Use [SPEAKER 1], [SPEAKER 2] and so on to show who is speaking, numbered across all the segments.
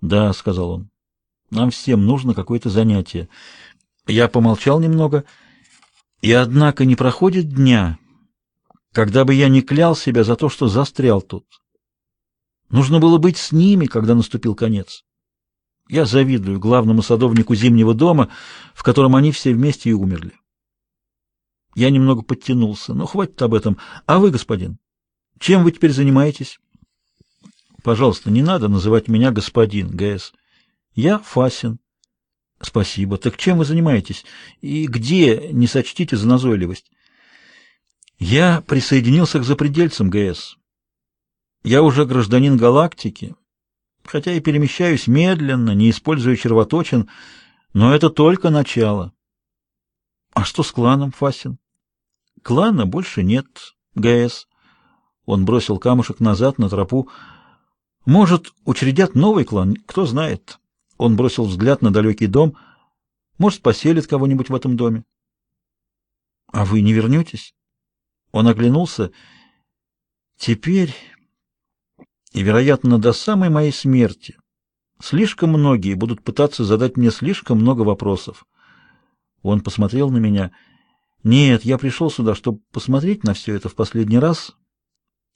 [SPEAKER 1] Да, сказал он. Нам всем нужно какое-то занятие. Я помолчал немного, и однако не проходит дня, когда бы я не клял себя за то, что застрял тут. Нужно было быть с ними, когда наступил конец. Я завидую главному садовнику зимнего дома, в котором они все вместе и умерли. Я немного подтянулся, но хватит об этом. А вы, господин, чем вы теперь занимаетесь? Пожалуйста, не надо называть меня господин, ГС. Я Фасин. Спасибо. Так чем вы занимаетесь? И где, не сочтите за назойливость? Я присоединился к запредельцам ГС. Я уже гражданин галактики, хотя и перемещаюсь медленно, не используя червоточин, но это только начало. А что с кланом, Фасин? Клана больше нет, ГС. Он бросил камушек назад на тропу. Может, учредят новый клан, кто знает. Он бросил взгляд на далекий дом. Может, поселит кого-нибудь в этом доме. А вы не вернетесь? Он оглянулся. Теперь, и, вероятно, до самой моей смерти, слишком многие будут пытаться задать мне слишком много вопросов. Он посмотрел на меня. Нет, я пришел сюда, чтобы посмотреть на все это в последний раз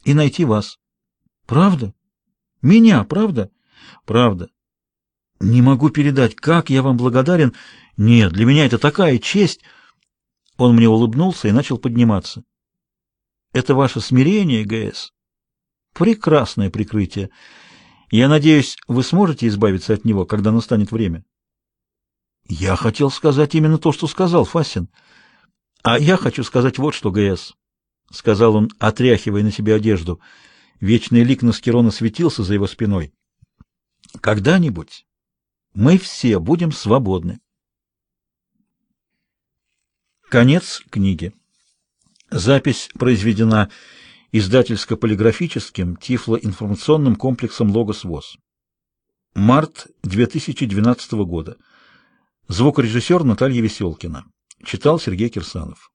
[SPEAKER 1] и найти вас. Правда? Меня, правда? Правда. Не могу передать, как я вам благодарен. Нет, для меня это такая честь. Он мне улыбнулся и начал подниматься. Это ваше смирение, ГС. Прекрасное прикрытие. Я надеюсь, вы сможете избавиться от него, когда настанет время. Я хотел сказать именно то, что сказал Фасин. А я хочу сказать вот что, ГС, сказал он, отряхивая на себе одежду. Вечный лик Наскирона светился за его спиной. Когда-нибудь мы все будем свободны. Конец книги. Запись произведена издательско-полиграфическим тифлоинформационным комплексом «Логос ВОЗ». Март 2012 года. Звукорежиссер Наталья Веселкина. Читал Сергей Кирсанов.